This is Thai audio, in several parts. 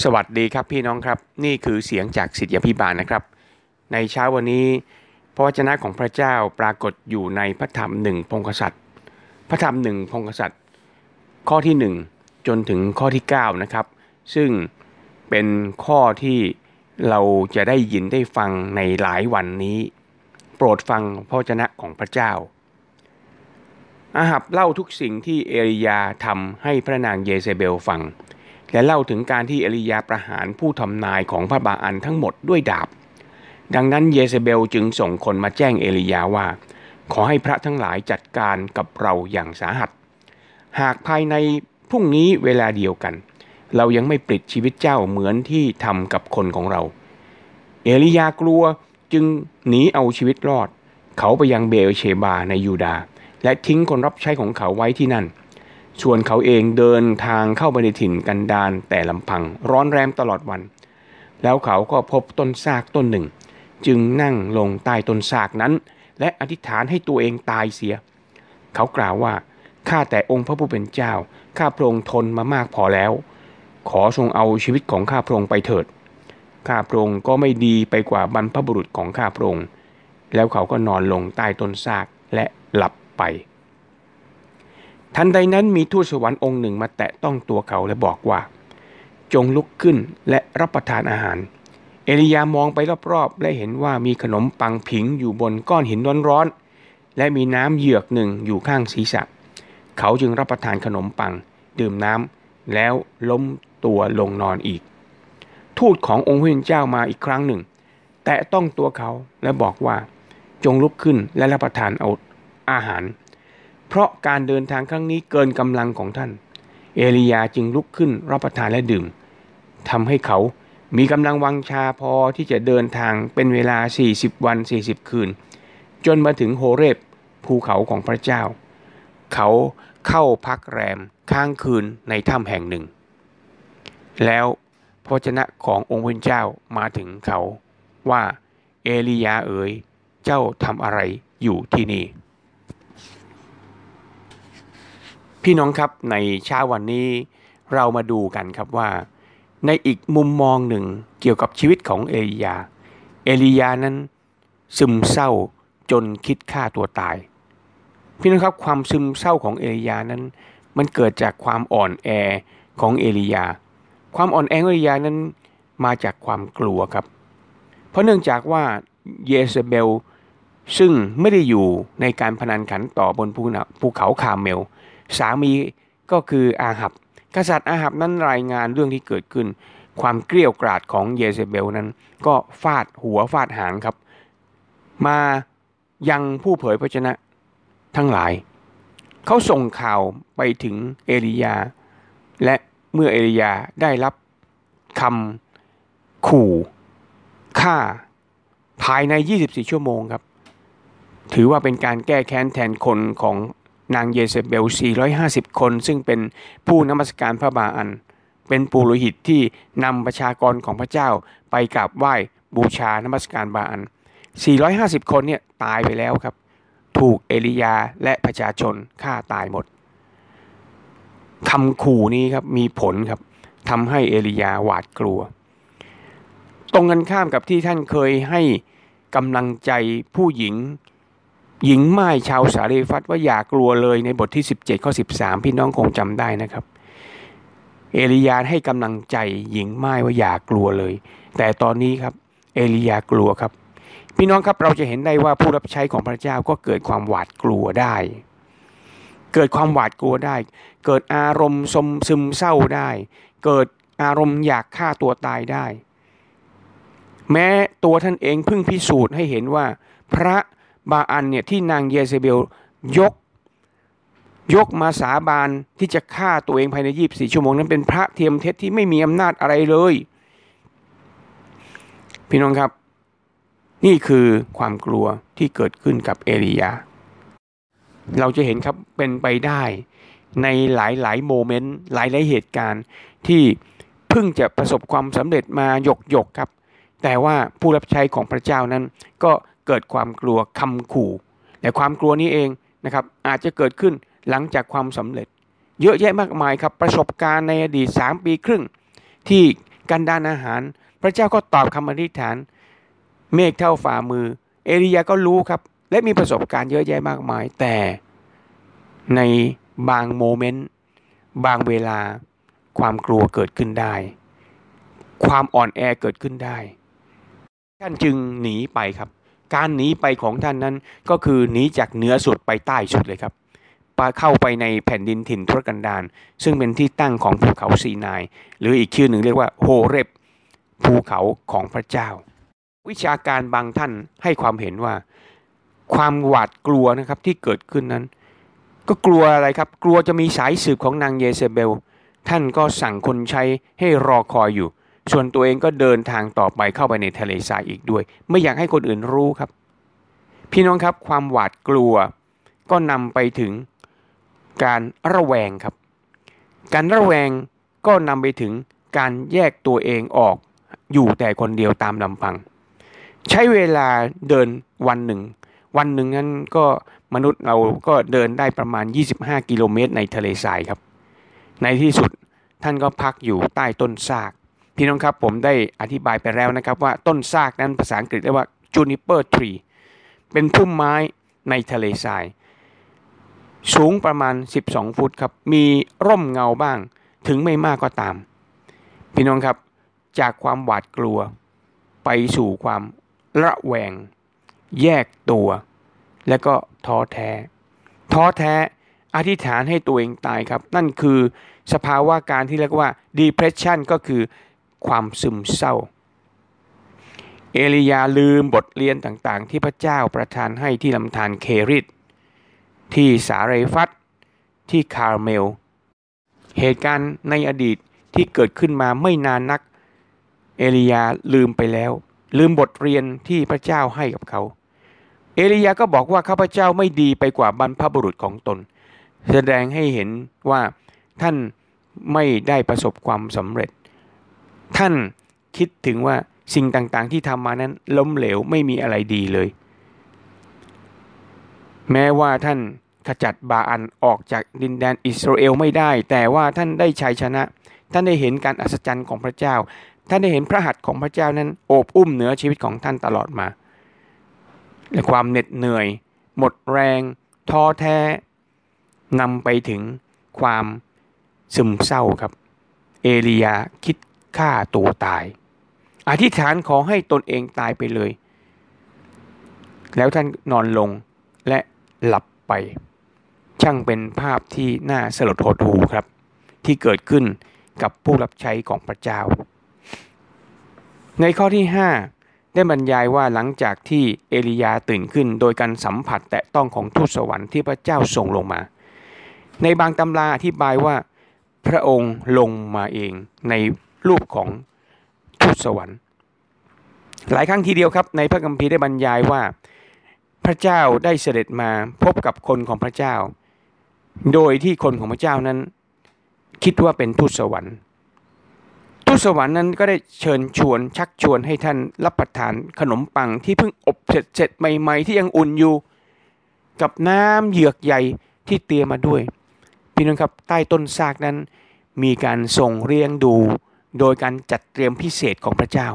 สวัสดีครับพี่น้องครับ นี่คือเสียงจากสิทธิพิบาลนะครับ ในเช้าวันนี้พระวจนะของพระเจ้าปรากฏอยู่ในพระธรรมหนึ่งพงศษัตริย์ พระธรรมหนึ่งพงศษัตริย์ ข้อที่หนึ่งจนถึงข้อที่9นะครับซึ่งเป็นข้อที่เราจะได้ยินได้ฟังในหลายวันนี้ โปรดฟังพระวจนะของพระเจ้า อาหับเล่าทุกสิ่งที่เอริยาทำให้พระนางเยเซเบลฟัง และเล่าถึงการที่เอลียาประหารผู้ทำนายของพระบาอันทั้งหมดด้วยดาบ ดังนั้นเยเซเบลจึงส่งคนมาแจ้งเอลียาว่า ขอให้พระทั้งหลายจัดการกับเราอย่างสาหัส หากภายในพรุ่งนี้เวลาเดียวกัน เรายังไม่ปลิดชีวิตเจ้าเหมือนที่ทำกับคนของเรา เอลียากลัวจึงหนีเอาชีวิตรอด เขาไปยังเบลเชบาในยูดา และทิ้งคนรับใช้ของเขาไว้ที่นั่น ส่วนเขาเองเดินทางเข้าไปในถิ่นกันดานแต่ลำพังร้อนแรมตลอดวัน แล้วเขาก็พบต้นซากต้นหนึ่ง จึงนั่งลงใต้ต้นซากนั้น และอธิษฐานให้ตัวเองตายเสีย เขากล่าวว่าข้าแต่องค์พระผู้เป็นเจ้า ข้าพระองค์ทนมามากพอแล้ว ขอทรงเอาชีวิตของข้าพระองค์ไปเถิด ข้าพระองค์ก็ไม่ดีไปกว่าบรรพบุรุษของข้าพระองค์ แล้วเขาก็นอนลงใต้ต้นซากและหลับไป ทันใดนั้นมีทูตสวรรค์องค์หนึ่งมาแตะต้องตัวเขาและบอกว่า จงลุกขึ้นและรับประทานอาหาร เอลียามองไปรอบๆ และเห็นว่ามีขนมปังผิงอยู่บนก้อนหินร้อนๆ และมีน้ำเหยือกหนึ่งอยู่ข้างศีรษะ เขาจึงรับประทานขนมปัง ดื่มน้ำแล้วล้มตัวลงนอนอีก ทูตขององค์พระเจ้ามาอีกครั้งหนึ่ง แตะต้องตัวเขาและบอกว่า จงลุกขึ้นและรับประทานเอาอาหาร เพราะการเดินทางครั้งนี้เกินกำลังของท่าน เอลียาจึงลุกขึ้นรับประทานและดื่มทำให้เขามีกำลังวังชาพอที่จะเดินทางเป็นเวลา 40 วัน 40 คืน จนมาถึงโฮเรบภูเขาของพระเจ้า เขาเข้าพักแรมค้างคืนในถ้ำแห่งหนึ่ง แล้วพระเจ้าขององค์พระเจ้ามาถึงเขาว่าเอลียาเอ๋ยเจ้าทำอะไรอยู่ที่นี่ พี่น้องครับในเช้าวันนี้เรามาดูกันครับว่า ในอีกมุมมองหนึ่งเกี่ยวกับชีวิตของเอลียา เอลียานั้น ซึมเศร้าจนคิดฆ่าตัวตาย พี่น้องครับความซึมเศร้าของเอลียานั้น มันเกิดจากความอ่อนแอของเอลียา ความอ่อนแอของเอลียานั้นมาจากความกลัวครับ เพราะเนื่องจากว่าเยเซเบลซึ่งไม่ได้อยู่ในการพนันขันต่อบนภูเขาคาเมล สามีก็คืออาหับ กษัตริย์อาหับนั้นรายงานเรื่องที่เกิดขึ้น ความเกลียวกราดของเยเซเบลนั้น ก็ฟาดหัวฟาดหางครับ มายังผู้เผยพระชนะทั้งหลาย เขาส่งข่าวไปถึงเอลียา และเมื่อเอลียาได้รับคำขู่ฆ่าภายใน 24 ชั่วโมงครับ ถือว่าเป็นการแก้แค้นแทนคนของ นางเยเซเบล 450 คน ซึ่งเป็นผู้นมัสการพระบาอัน เป็นปุโรหิตที่นำประชากรของพระเจ้าไปกราบไหว้บูชานมัสการบาอัน 450 คนเนี่ยตายไปแล้วครับ ถูกเอลียาและประชาชนฆ่าตายหมดคำขู่นี้ครับมีผลครับทำให้เอลียาหวาดกลัว ตรงกันข้ามกับที่ท่านเคยให้กำลังใจผู้หญิง หญิงไม้ชาวสารีฟัตว่าอย่ากลัวเลยในบทที่ 17ข้อ13 พี่น้องคงจำได้นะครับ เอลียาให้กำลังใจหญิงไม้ว่าอย่ากลัวเลย แต่ตอนนี้ครับเอลียากลัวครับ พี่น้องครับเราจะเห็นได้ว่าผู้รับใช้ของพระเจ้าก็เกิดความหวาดกลัวได้ เกิดความหวาดกลัวได้ เกิดอารมณ์สมซึมเศร้าได้ เกิดอารมณ์อยากฆ่าตัวตายได้ แม้ตัวท่านเองเพิ่งพิสูจน์ให้เห็นว่าพระ บาอันเนี่ยที่นางเยเซเบลยก ยกมาสาบานที่จะฆ่าตัวเองภายในยีบสี่ชั่วโมง นั้นเป็นพระเทียมเท็จที่ไม่มีอำนาจอะไรเลย พี่น้องครับ นี่คือความกลัวที่เกิดขึ้นกับเอลียา เราจะเห็นครับเป็นไปได้ในหลายๆโมเมนต์หลายๆเหตุการณ์ที่เพิ่งจะประสบความสำเร็จมาหยกหยกครับ แต่ว่าผู้รับใช้ของพระเจ้านั้นก็ เกิดความกลัวคำขู่แต่ความกลัวนี้เองนะครับอาจจะเกิดขึ้นหลังจากความสำเร็จ เยอะแยะมากมายครับประสบการณ์ในอดีต 3 ปีครึ่ง ที่กันดานอาหาร พระเจ้าก็ตอบคำอธิษฐาน เมฆเท่าฝ่ามือ เอลียาก็รู้ครับ และมีประสบการณ์เยอะแยะมากมาย แต่ในบางโมเมนต์ บางเวลา ความกลัวเกิดขึ้นได้ ความอ่อนแอเกิดขึ้นได้ ท่านจึงหนีไปครับ การหนีไปของท่านนั้นก็คือหนีจากเหนือสุดไปใต้สุดเลยครับปเข้าไปในแผ่นดินถิ่นทุรกันดารซึ่งเป็นที่ตั้งของภูเขาซีนาย หรืออีกชื่อหนึ่งเรียกว่าโฮเรบภูเขาของพระเจ้า วิชาการบางท่านให้ความเห็นว่า ความหวาดกลัวนะครับที่เกิดขึ้นนั้น ก็กลัวอะไรครับ กลัวจะมีสายสืบของนางเยเซเบล ท่านก็สั่งคนใช้ให้รอคอยอยู่ ส่วนตัวเองก็เดินทางต่อไปเข้าไปในทะเลทรายอีกด้วย ไม่อยากให้คนอื่นรู้ครับ พี่น้องครับความหวาดกลัว ก็นำไปถึงการระแวงครับ การระแวงก็นำไปถึงการแยกตัวเองออกอยู่แต่คนเดียวตามลำพัง ใช้เวลาเดินวันหนึ่ง วันหนึ่งนั้นก็มนุษย์เราก็เดินได้ประมาณ 25 กิโลเมตรในทะเลทรายครับ ในที่สุดท่านก็พักอยู่ใต้ต้นซาก พี่น้องครับผมได้อธิบายไปแล้วนะครับว่าต้นซากนั้นภาษาอังกฤษเรียกว่า juniper tree เป็นพุ่มไม้ในทะเลทราย สูงประมาณ 12 ฟุตครับ มีร่มเงาบ้างถึงไม่มากก็ตาม พี่น้องครับจากความหวาดกลัว ไปสู่ความระแวง แยกตัว และก็ท้อแท้ ท้อแท้อธิษฐานให้ตัวเองตายครับ นั่นคือสภาวะการที่เรียกว่า depression ก็คือ ความซึมเศร้า เอลียาลืมบทเรียนต่างๆ ที่พระเจ้าประทานให้ที่ลำธารเคริตที่สาเรฟัตที่คาร์เมล เหตุการณ์ในอดีตที่เกิดขึ้นมาไม่นานนัก เอลียาลืมไปแล้ว ลืมบทเรียนที่พระเจ้าให้กับเขา เอลียาก็บอกว่าข้าพเจ้าไม่ดีไปกว่าบรรพบุรุษของตน แสดงให้เห็นว่าท่านไม่ได้ประสบความสำเร็จ ท่านคิดถึงว่าสิ่งต่างๆ ที่ทำมานั้นล้มเหลวไม่มีอะไรดีเลย แม้ว่าท่านขจัดบาอันออกจากดินแดนอิสราเอลไม่ได้ แต่ว่าท่านได้ชัยชนะ ท่านได้เห็นการอัศจรรย์ของพระเจ้า ท่านได้เห็นพระหัตถ์ของพระเจ้านั้นโอบอุ้มเหนือชีวิตของท่านตลอดมาและความเหน็ดเหนื่อย หมดแรง ท้อแท้นำไปถึงความซึมเศร้าครับ เอลียาคิด ฆ่าตัวตาย อธิษฐานขอให้ตนเองตายไปเลย แล้วท่านนอนลงและหลับไป ช่างเป็นภาพที่น่าสลดหดหูครับ ที่เกิดขึ้นกับผู้รับใช้ของพระเจ้า ในข้อที่ 5 ได้บรรยายว่าหลังจากที่เอลียาตื่นขึ้น โดยการสัมผัสแตะต้องของทูตสวรรค์ที่พระเจ้าส่งลงมา ในบางตำราอธิบายว่าพระองค์ลงมาเองใน รูปของทูตสวรรค์ หลายครั้งทีเดียวครับ ในพระคัมภีร์ได้บรรยายว่า พระเจ้าได้เสด็จมาพบกับคนของพระเจ้า โดยที่คนของพระเจ้านั้น คิดว่าเป็นทูตสวรรค์ทูตสวรรค์นั้นก็ได้เชิญชวนชักชวนให้ท่านรับประทานขนมปังที่เพิ่งอบเสร็จเสร็จใหม่ ๆ ที่ยังอุ่นอยู่ กับน้ำเหยือกใหญ่ที่เตรียมมาด้วย พี่น้องครับใต้ต้นซากนั้นมีการส่งเรียงดู โดยการจัดเตรียมพิเศษของพระเจ้า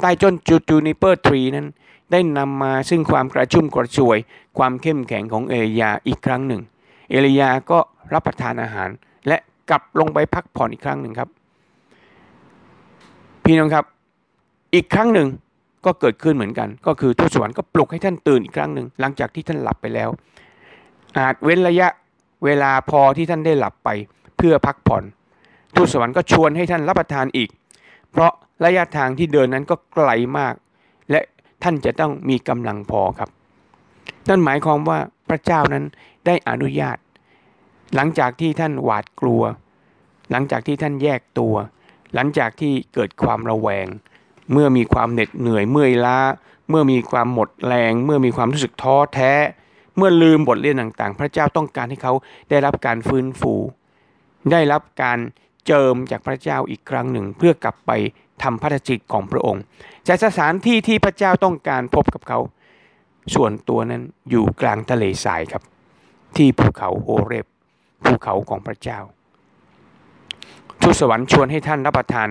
ใต้จนจูจูนิเปอร์ทรีนั้น ได้นำมาซึ่งความกระชุ่มกระชวย ความเข้มแข็งของเอลยาอีกครั้งหนึ่ง เอลียาก็รับประทานอาหาร และกลับลงไปพักผ่อนอีกครั้งหนึ่งครับ พี่น้องครับอีกครั้งหนึ่งก็เกิดขึ้นเหมือนกัน ก็คือทูตสวรรค์ก็ปลุกให้ท่านตื่นอีกครั้งหนึ่งหลังจากที่ท่านหลับไปแล้ว อาจเว้นระยะเวลาพอที่ท่านได้หลับไปเพื่อพักผ่อน ทูตสวรรค์ก็ชวนให้ท่านรับประทานอีก เพราะระยะทางที่เดินนั้นก็ไกลมาก และท่านจะต้องมีกำลังพอครับ นั่นหมายความว่าพระเจ้านั้นได้อนุญาต หลังจากที่ท่านหวาดกลัว หลังจากที่ท่านแยกตัว หลังจากที่เกิดความระแวง เมื่อมีความเหน็ดเหนื่อยเมื่อยล้า เมื่อมีความหมดแรง เมื่อมีความรู้สึกท้อแท้ เมื่อลืมบทเรียนต่างๆ พระเจ้าต้องการให้เขาได้รับการฟื้นฟู ได้รับการ เจิมจากพระเจ้าอีกครั้งหนึ่ง เพื่อกลับไปทำพระจิตของพระองค์จากสถานที่ที่พระเจ้าต้องการพบกับเขา ส่วนตัวนั้นอยู่กลางทะเลทรายครับ ที่ภูเขาโอเรบภูเขาของพระเจ้าทูตสวรรค์ชวนให้ท่านรับประทาน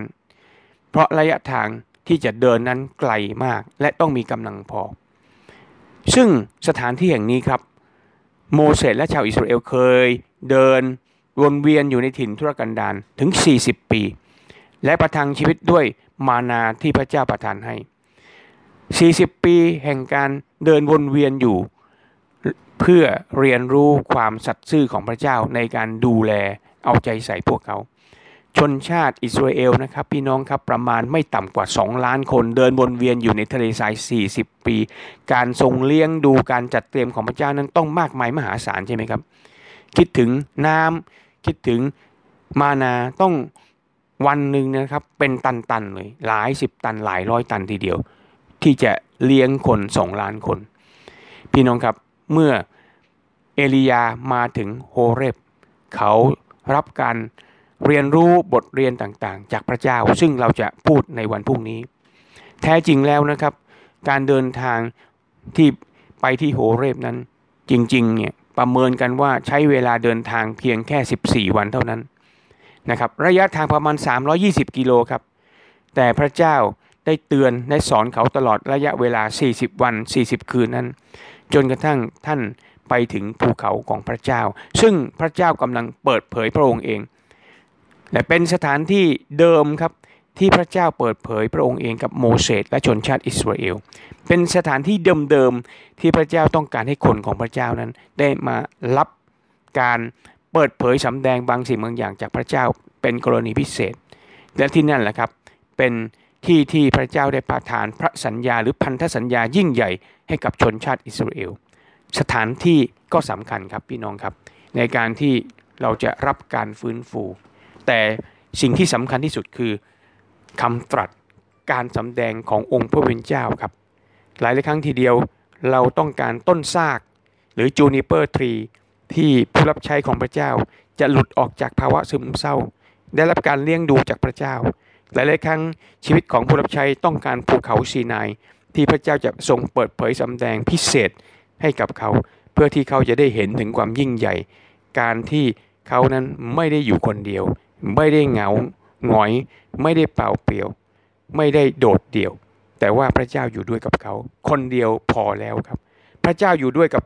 เพราะระยะทางที่จะเดินนั้นไกลมากและต้องมีกำลังพอ ซึ่งสถานที่แห่งนี้ครับ โมเสสและชาวอิสราเอลเคยเดิน วนเวียนอยู่ในถิ่นทุรกันดารถึง 40 ปี และประทังชีวิตด้วยมานาที่พระเจ้าประทานให้ 40 ปีแห่งการเดินวนเวียนอยู่ เพื่อเรียนรู้ความสัตย์ซื่อของพระเจ้าในการดูแลเอาใจใส่พวกเขา ชนชาติอิสราเอลนะครับพี่น้องครับประมาณไม่ต่ำกว่า 2 ล้านคนเดินวนเวียนอยู่ในทะเลทราย 40 ปี การทรงเลี้ยงดูการจัดเตรียมของพระเจ้านั้นต้องมากมายมหาศาลใช่ไหมครับคิดถึงน้ำ คิดถึงมานาต้องวันหนึ่งนะครับ เป็นตันๆเลยหลายสิบตันหลายร้อยตันทีเดียว ที่จะเลี้ยงคนสองล้านคน พี่น้องครับเมื่อเอลียามาถึงโฮเรบเขารับการเรียนรู้บทเรียนต่างๆ จากพระเจ้า ซึ่งเราจะพูดในวันพรุ่งนี้ แท้จริงแล้วนะครับ การเดินทางที่ไปที่โฮเรบนั้นจริงๆเนี่ย ประเมินกันว่าใช้เวลาเดินทางเพียงแค่ 14 วันเท่านั้นนะครับระยะทางประมาณ 320 กิโลครับ แต่พระเจ้าได้เตือนได้สอนเขาตลอดระยะเวลา 40 วัน 40 คืนนั้น จนกระทั่งท่านไปถึงภูเขาของพระเจ้า ซึ่งพระเจ้ากำลังเปิดเผยพระองค์เอง และเป็นสถานที่เดิมครับ ที่พระเจ้าเปิดเผยพระองค์เองกับโมเสสและชนชาติอิสราเอล เป็นสถานที่เดิมๆที่พระเจ้าต้องการให้คนของพระเจ้านั้น ได้มารับการเปิดเผยสำแดงบางสิ่งบางอย่างจากพระเจ้าเป็นกรณีพิเศษ และที่นั่นแหละครับเป็นที่ที่พระเจ้าได้ประทานพระสัญญาหรือพันธสัญญายิ่งใหญ่ให้กับชนชาติอิสราเอล สถานที่ก็สำคัญครับพี่น้องครับ ในการที่เราจะรับการฟื้นฟู แต่สิ่งที่สำคัญที่สุดคือ คำตรัสการสำแดงขององค์พระวิญเจ้าครับ หลายหลายครั้งทีเดียวเราต้องการต้นซาก หรือจูนิเปอร์ทรีที่ผู้รับใช้ของพระเจ้า จะหลุดออกจากภาวะซึมเศร้า ได้รับการเลี้ยงดูจากพระเจ้า หลายหลายครั้งชีวิตของผู้รับใช้ต้องการภูเขาซีนายที่พระเจ้าจะทรงเปิดเผยสำแดงพิเศษให้กับเขา เพื่อที่เขาจะได้เห็นถึงความยิ่งใหญ่ การที่เขานั้นไม่ได้อยู่คนเดียว ไม่ได้เหงา หงอยไม่ได้เปล่าเปลี่ยว ไม่ได้โดดเดี่ยว แต่ว่าพระเจ้าอยู่ด้วยกับเขา คนเดียวพอแล้วครับ พระเจ้าอยู่ด้วยกับ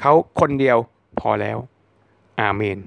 เขาคนเดียวพอแล้ว อาเมน